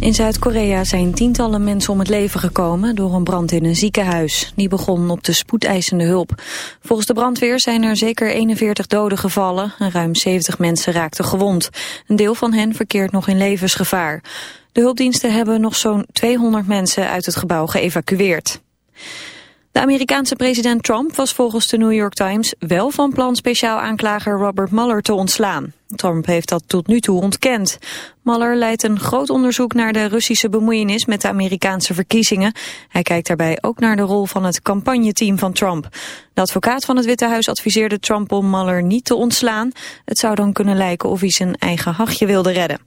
In Zuid-Korea zijn tientallen mensen om het leven gekomen door een brand in een ziekenhuis. Die begon op de spoedeisende hulp. Volgens de brandweer zijn er zeker 41 doden gevallen en ruim 70 mensen raakten gewond. Een deel van hen verkeert nog in levensgevaar. De hulpdiensten hebben nog zo'n 200 mensen uit het gebouw geëvacueerd. De Amerikaanse president Trump was volgens de New York Times wel van plan speciaal aanklager Robert Mueller te ontslaan. Trump heeft dat tot nu toe ontkend. Mueller leidt een groot onderzoek naar de Russische bemoeienis met de Amerikaanse verkiezingen. Hij kijkt daarbij ook naar de rol van het campagneteam van Trump. De advocaat van het Witte Huis adviseerde Trump om Mueller niet te ontslaan. Het zou dan kunnen lijken of hij zijn eigen hachje wilde redden.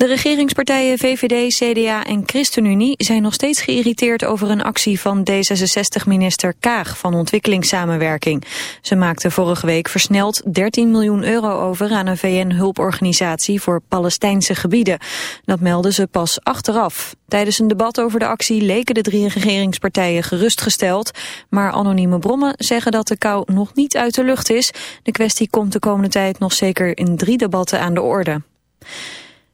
De regeringspartijen VVD, CDA en ChristenUnie zijn nog steeds geïrriteerd over een actie van D66-minister Kaag van Ontwikkelingssamenwerking. Ze maakte vorige week versneld 13 miljoen euro over aan een VN-hulporganisatie voor Palestijnse gebieden. Dat melden ze pas achteraf. Tijdens een debat over de actie leken de drie regeringspartijen gerustgesteld, maar anonieme bronnen zeggen dat de kou nog niet uit de lucht is. De kwestie komt de komende tijd nog zeker in drie debatten aan de orde.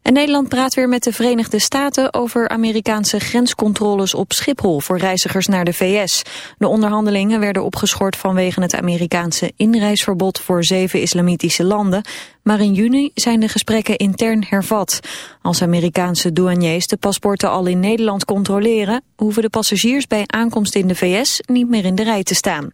En Nederland praat weer met de Verenigde Staten over Amerikaanse grenscontroles op Schiphol voor reizigers naar de VS. De onderhandelingen werden opgeschort vanwege het Amerikaanse inreisverbod voor zeven islamitische landen. Maar in juni zijn de gesprekken intern hervat. Als Amerikaanse douaniers de paspoorten al in Nederland controleren, hoeven de passagiers bij aankomst in de VS niet meer in de rij te staan.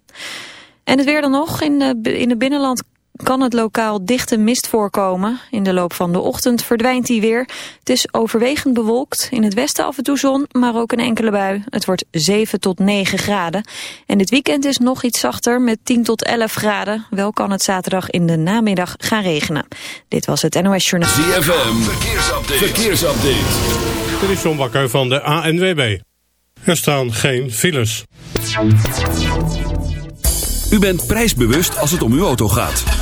En het weer dan nog. In, de, in het binnenland kan het lokaal dichte mist voorkomen. In de loop van de ochtend verdwijnt die weer. Het is overwegend bewolkt. In het westen af en toe zon, maar ook een enkele bui. Het wordt 7 tot 9 graden. En dit weekend is nog iets zachter met 10 tot 11 graden. Wel kan het zaterdag in de namiddag gaan regenen. Dit was het NOS Journaal. ZFM, verkeersupdate. verkeersupdate. Dit is John Bakker van de ANWB. Er staan geen files. U bent prijsbewust als het om uw auto gaat.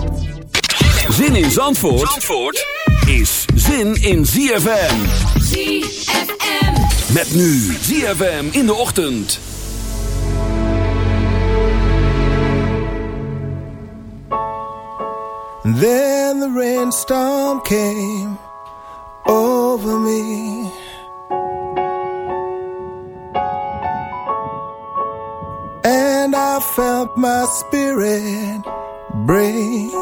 Zin in Zandvoort, Zandvoort is zin in ZFM. ZFM. Met nu ZFM in de ochtend. Then the rainstorm came over me. And I felt my spirit break.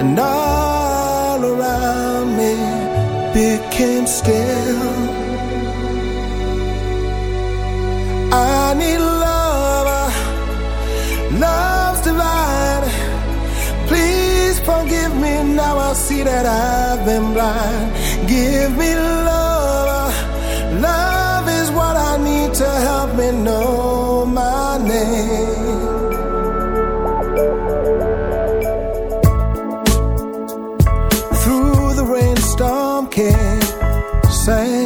and all around me became still. I need love, love's divine. Please forgive me now. I see that I've been blind. Give me love, love is what I need to help me know care. Say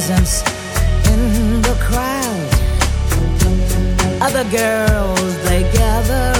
presence in the crowd. Other girls, they gather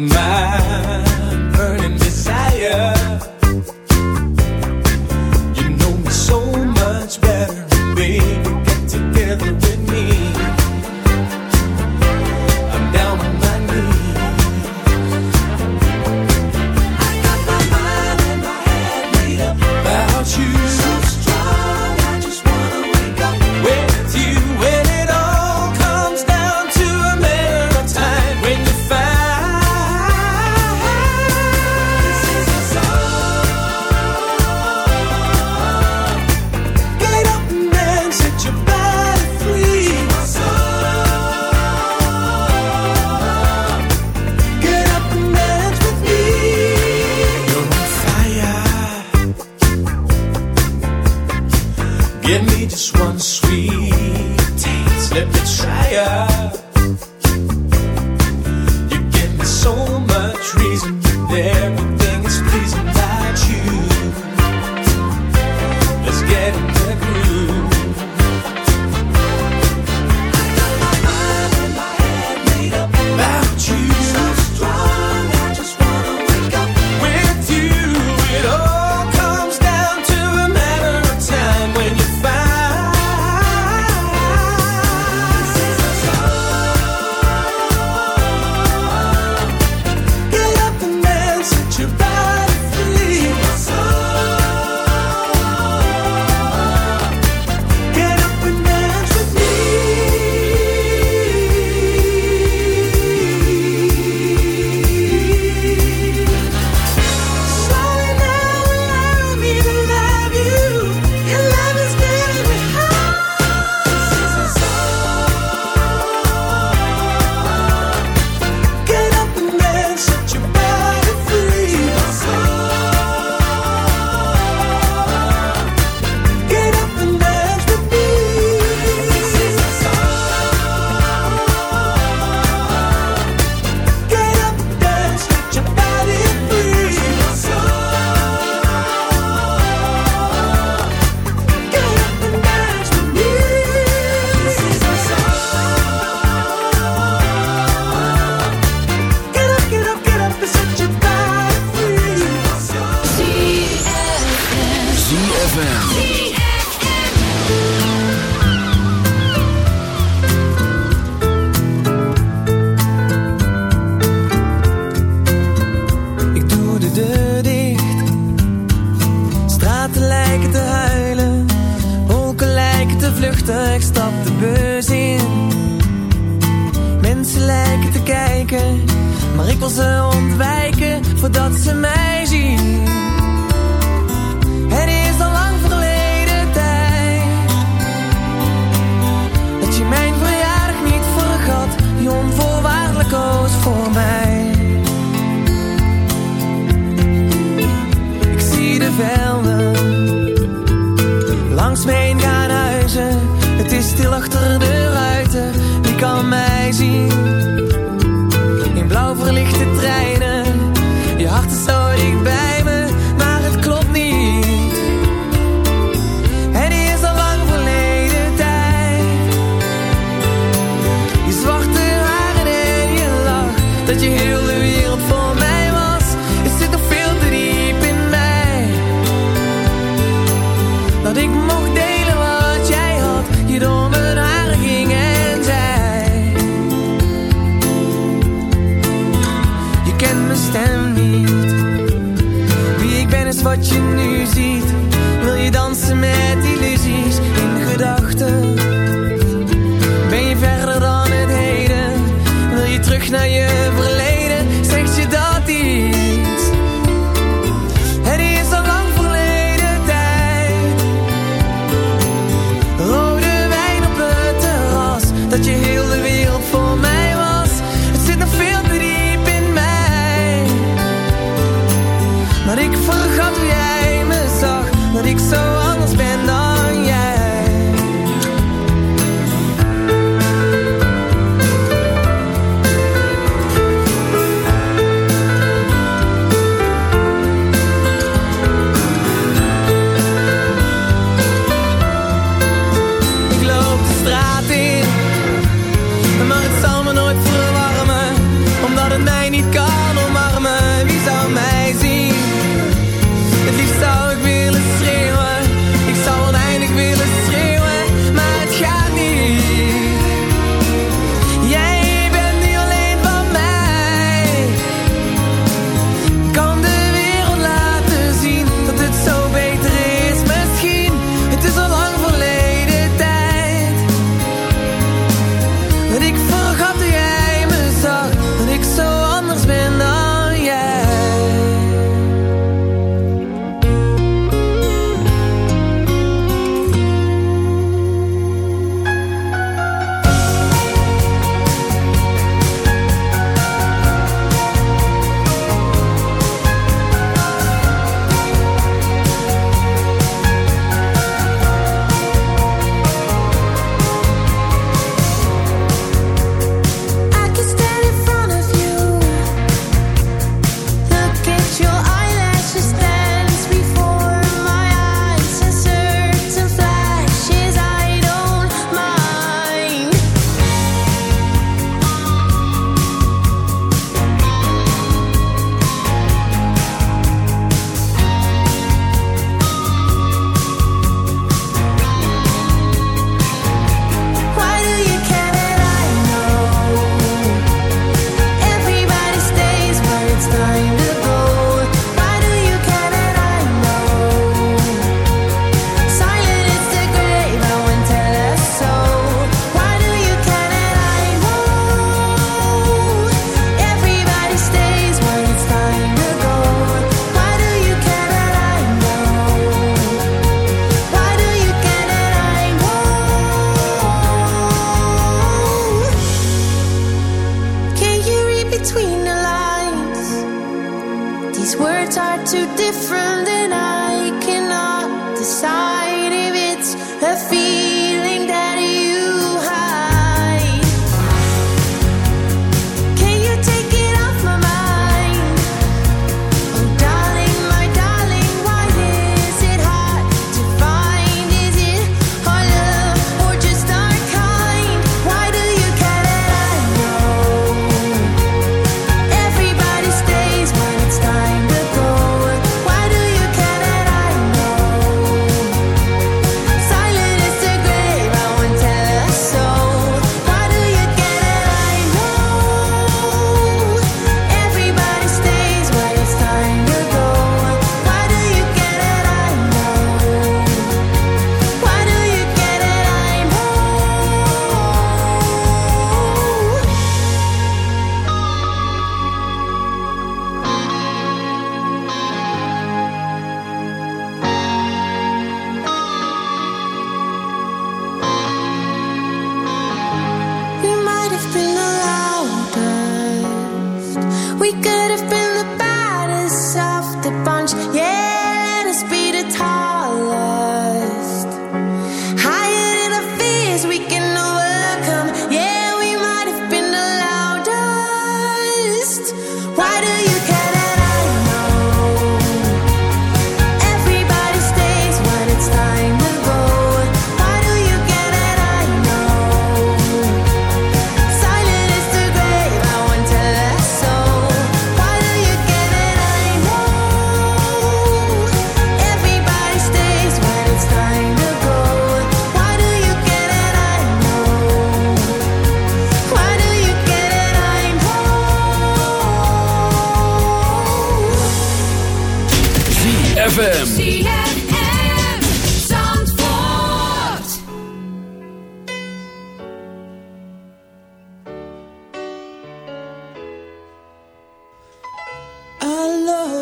my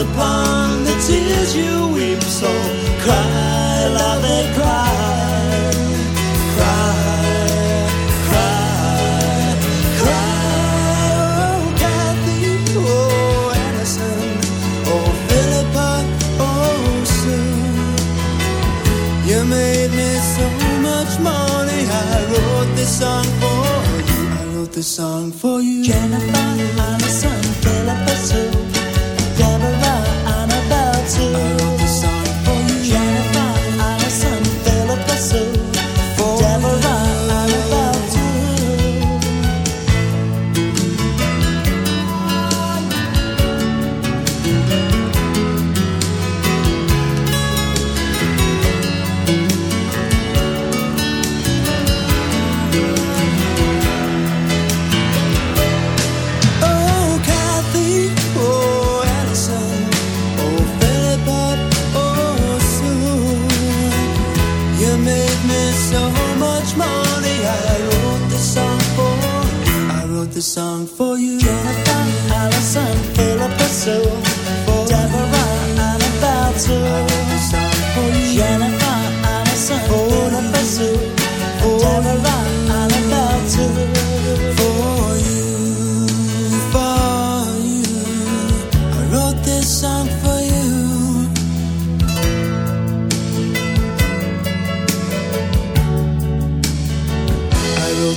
upon the tears you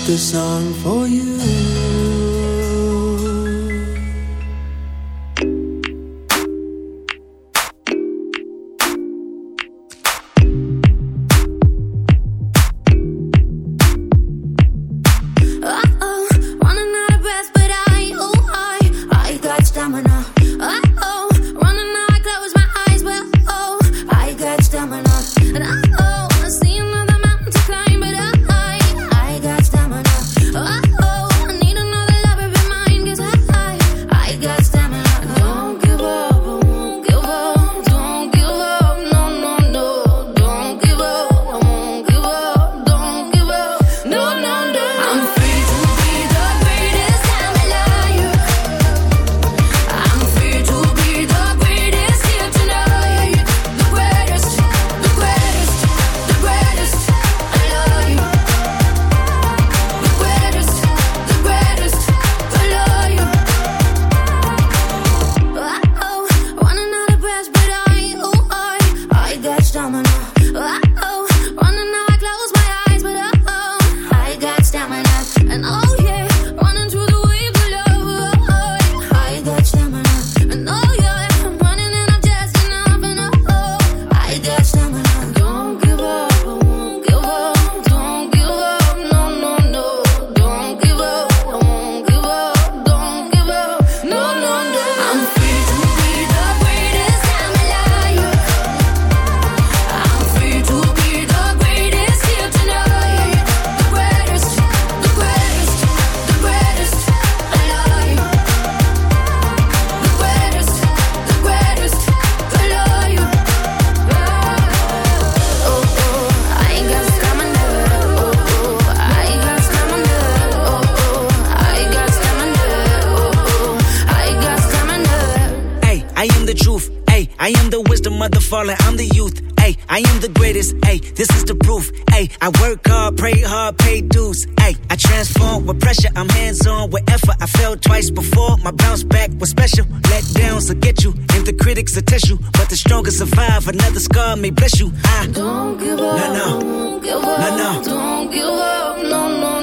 this song for you. Bounce back was special. Let downs will get you, and the critics will test you. But the strongest survive, another scar may bless you. I Don't give up. No, no. Don't give up. No, no. Don't give up. No, no,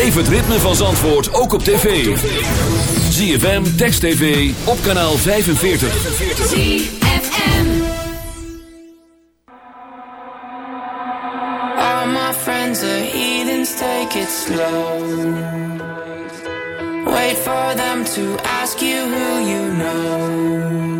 Beleef het ritme van Zandvoort ook op tv. ZFM, Text TV, op kanaal 45. ZFM. All my friends are heathens, take it slow. Wait for them to ask you who you know.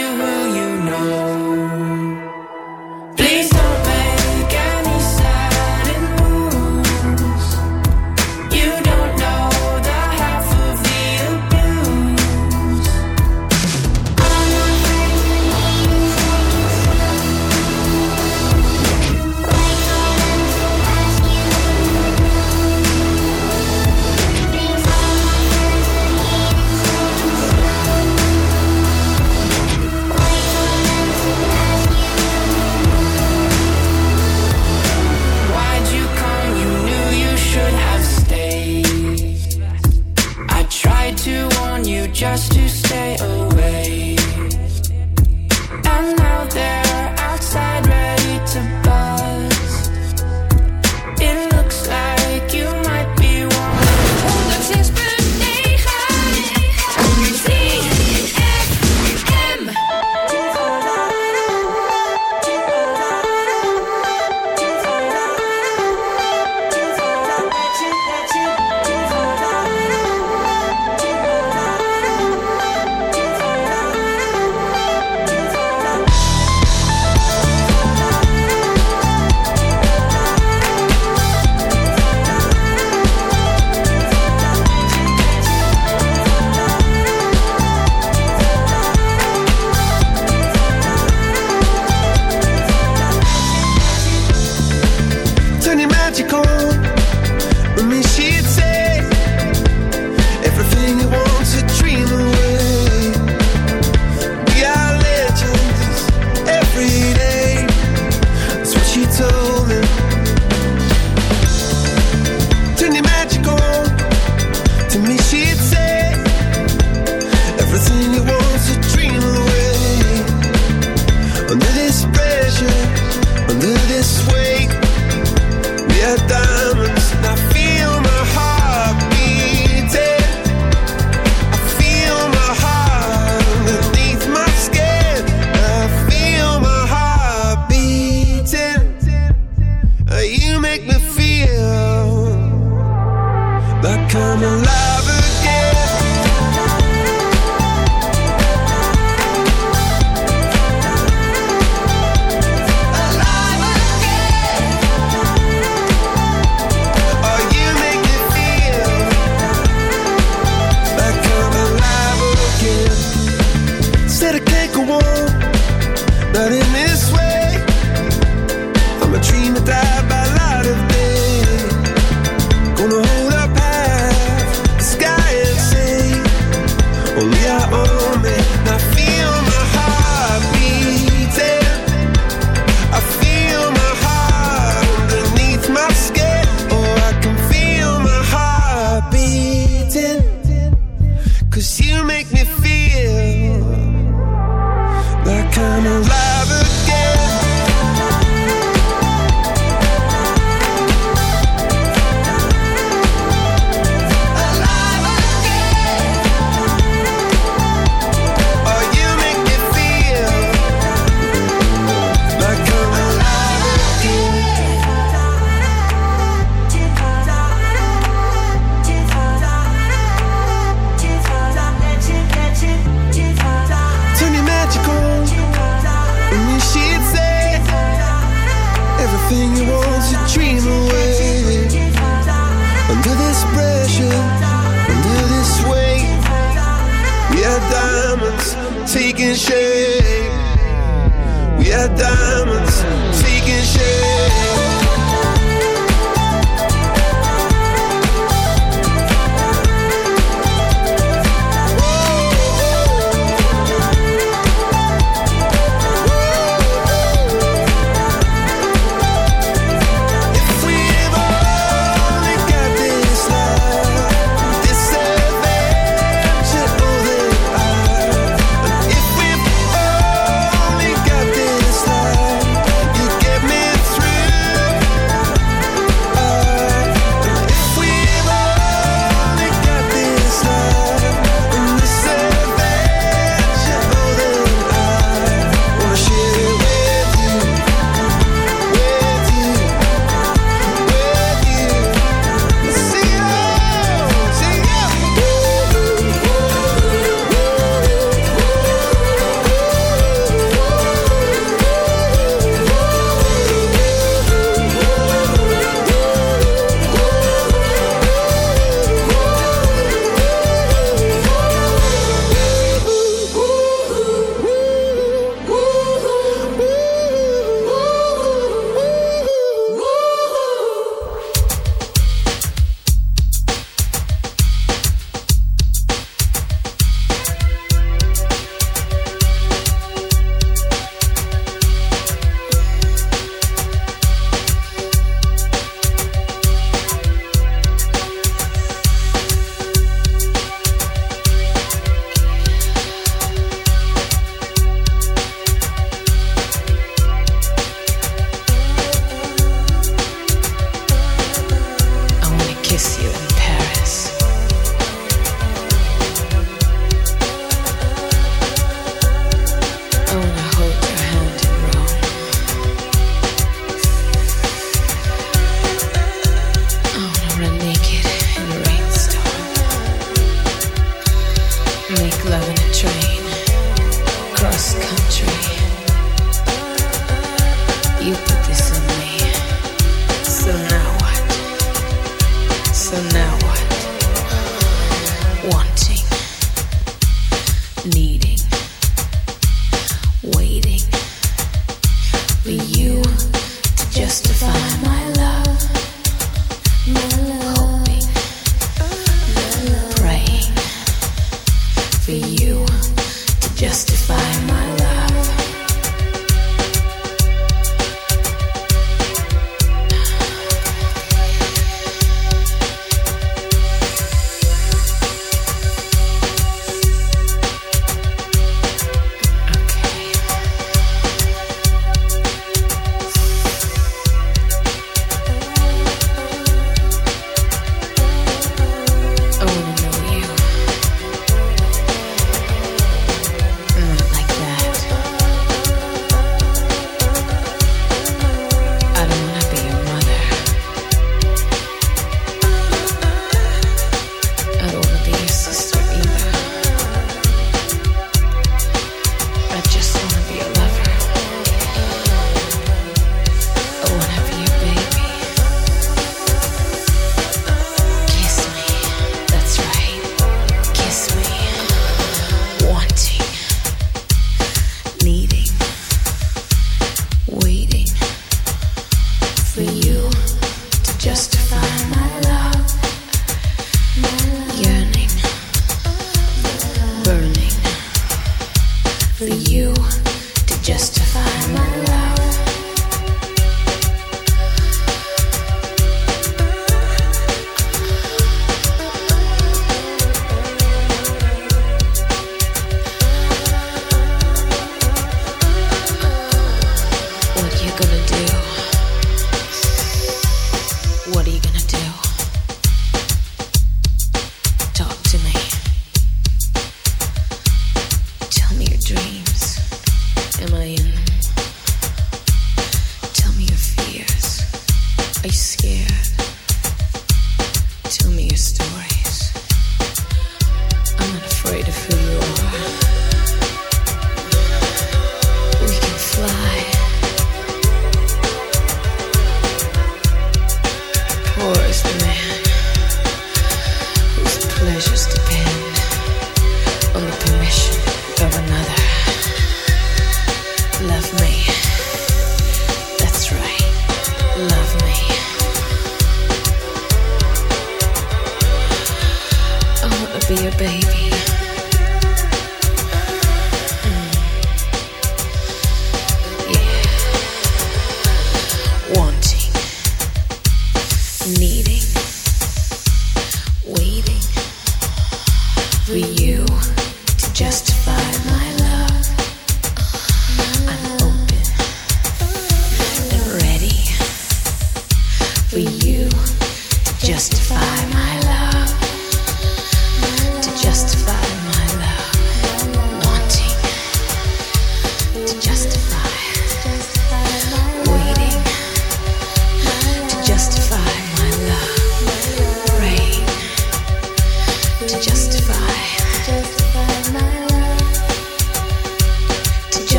you be your baby.